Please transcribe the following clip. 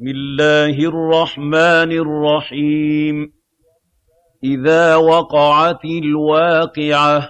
بسم الله الرحمن الرحيم. إذا وقعت الواقعة